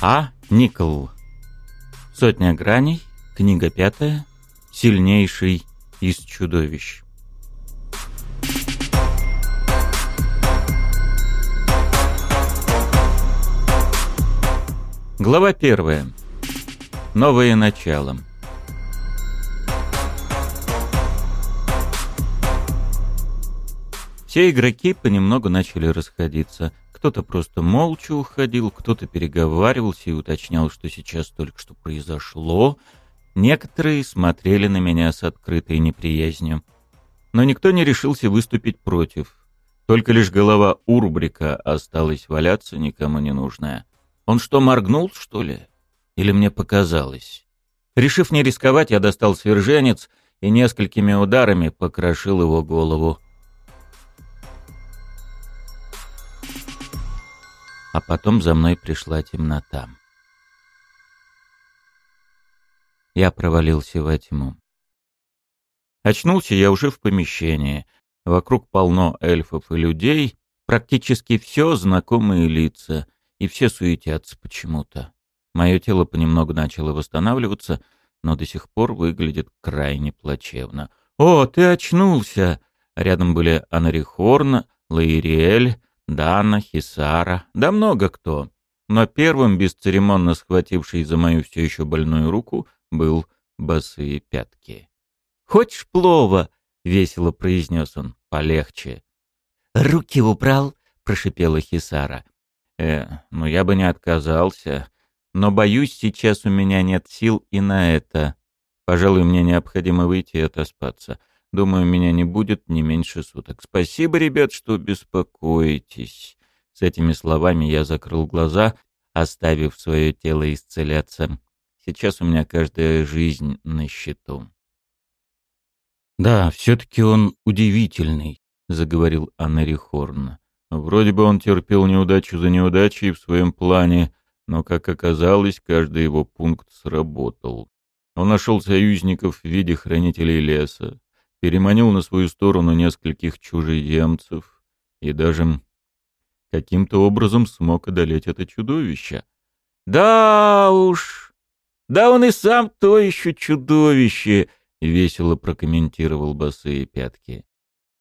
А. Никол. Сотня граней. Книга пятая. Сильнейший из чудовищ. Глава первая. Новое начало. Все игроки понемногу начали расходиться. Кто-то просто молча уходил, кто-то переговаривался и уточнял, что сейчас только что произошло. Некоторые смотрели на меня с открытой неприязнью. Но никто не решился выступить против. Только лишь голова Урбрика осталась валяться, никому не нужная. Он что, моргнул, что ли? Или мне показалось? Решив не рисковать, я достал сверженец и несколькими ударами покрошил его голову. А потом за мной пришла темнота. Я провалился во тьму. Очнулся я уже в помещении. Вокруг полно эльфов и людей, практически все знакомые лица, и все суетятся почему-то. Мое тело понемногу начало восстанавливаться, но до сих пор выглядит крайне плачевно. «О, ты очнулся!» Рядом были Анарихорн, Лаириэль, Дана, Хисара, да много кто. Но первым, бесцеремонно схвативший за мою все еще больную руку, был босые пятки. «Хочешь плова?» — весело произнес он. «Полегче». «Руки убрал?» — прошипела Хисара. «Э, ну я бы не отказался, но, боюсь, сейчас у меня нет сил и на это. Пожалуй, мне необходимо выйти и отоспаться. Думаю, меня не будет не меньше суток. Спасибо, ребят, что беспокоитесь. С этими словами я закрыл глаза, оставив свое тело исцеляться. Сейчас у меня каждая жизнь на счету. «Да, все-таки он удивительный», — заговорил Аннери Хорн. «Вроде бы он терпел неудачу за неудачей в своем плане, но, как оказалось, каждый его пункт сработал. Он нашел союзников в виде хранителей леса, переманил на свою сторону нескольких чужеземцев и даже каким-то образом смог одолеть это чудовище. «Да уж! Да он и сам то еще чудовище!» — весело прокомментировал босые пятки.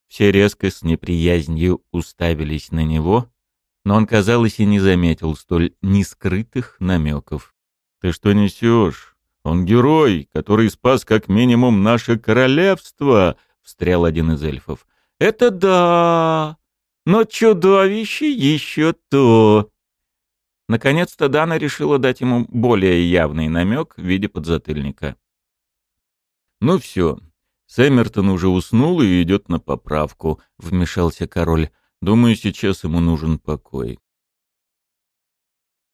Все резко с неприязнью уставились на него, но он, казалось, и не заметил столь нескрытых намеков. «Ты что несешь? Он герой, который спас как минимум наше королевство, встрял один из эльфов. Это да, но чудовище еще то. Наконец-то Дана решила дать ему более явный намек в виде подзатыльника. «Ну все, Сэммертон уже уснул и идет на поправку», — вмешался король. «Думаю, сейчас ему нужен покой».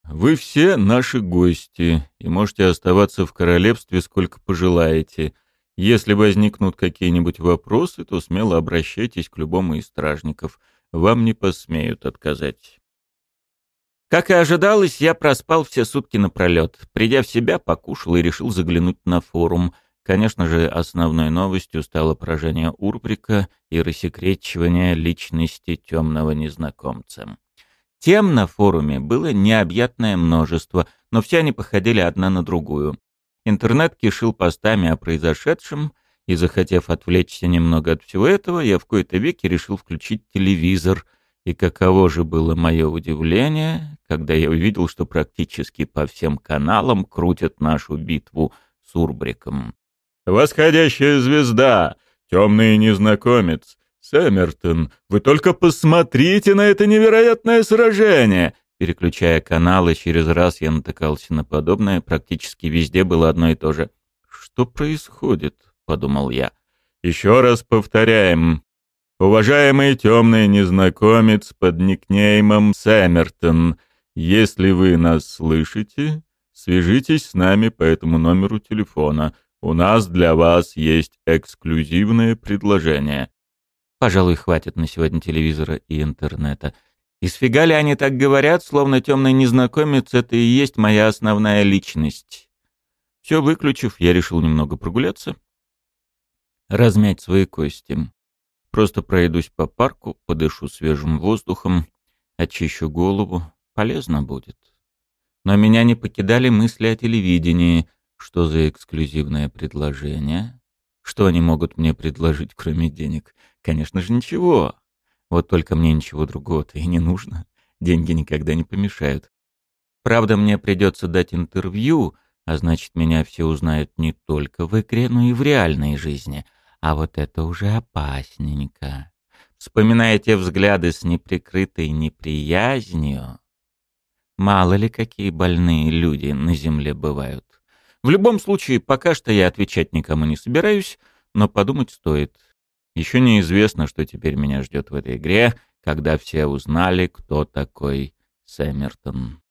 Вы все наши гости и можете оставаться в королевстве сколько пожелаете. Если возникнут какие-нибудь вопросы, то смело обращайтесь к любому из стражников. Вам не посмеют отказать. Как и ожидалось, я проспал все сутки напролет. Придя в себя, покушал и решил заглянуть на форум. Конечно же, основной новостью стало поражение Урбрика и рассекречивание личности темного незнакомца. Тем на форуме было необъятное множество, но все они походили одна на другую. Интернет кишил постами о произошедшем, и, захотев отвлечься немного от всего этого, я в кои-то веки решил включить телевизор. И каково же было мое удивление, когда я увидел, что практически по всем каналам крутят нашу битву с Урбриком. «Восходящая звезда! Темный незнакомец! «Сэммертон, вы только посмотрите на это невероятное сражение!» Переключая каналы, через раз я натыкался на подобное, практически везде было одно и то же. «Что происходит?» — подумал я. «Еще раз повторяем. Уважаемый темный незнакомец под никнеймом Сэммертон, если вы нас слышите, свяжитесь с нами по этому номеру телефона. У нас для вас есть эксклюзивное предложение». Пожалуй, хватит на сегодня телевизора и интернета. И сфига ли они так говорят, словно темный незнакомец — это и есть моя основная личность? Все выключив, я решил немного прогуляться, размять свои кости. Просто пройдусь по парку, подышу свежим воздухом, очищу голову. Полезно будет. Но меня не покидали мысли о телевидении. Что за эксклюзивное предложение? Что они могут мне предложить, кроме денег? Конечно же, ничего. Вот только мне ничего другого-то и не нужно. Деньги никогда не помешают. Правда, мне придется дать интервью, а значит, меня все узнают не только в игре, но и в реальной жизни. А вот это уже опасненько. Вспоминая те взгляды с неприкрытой неприязнью, мало ли какие больные люди на земле бывают. В любом случае, пока что я отвечать никому не собираюсь, но подумать стоит. Еще неизвестно, что теперь меня ждет в этой игре, когда все узнали, кто такой Сэммертон.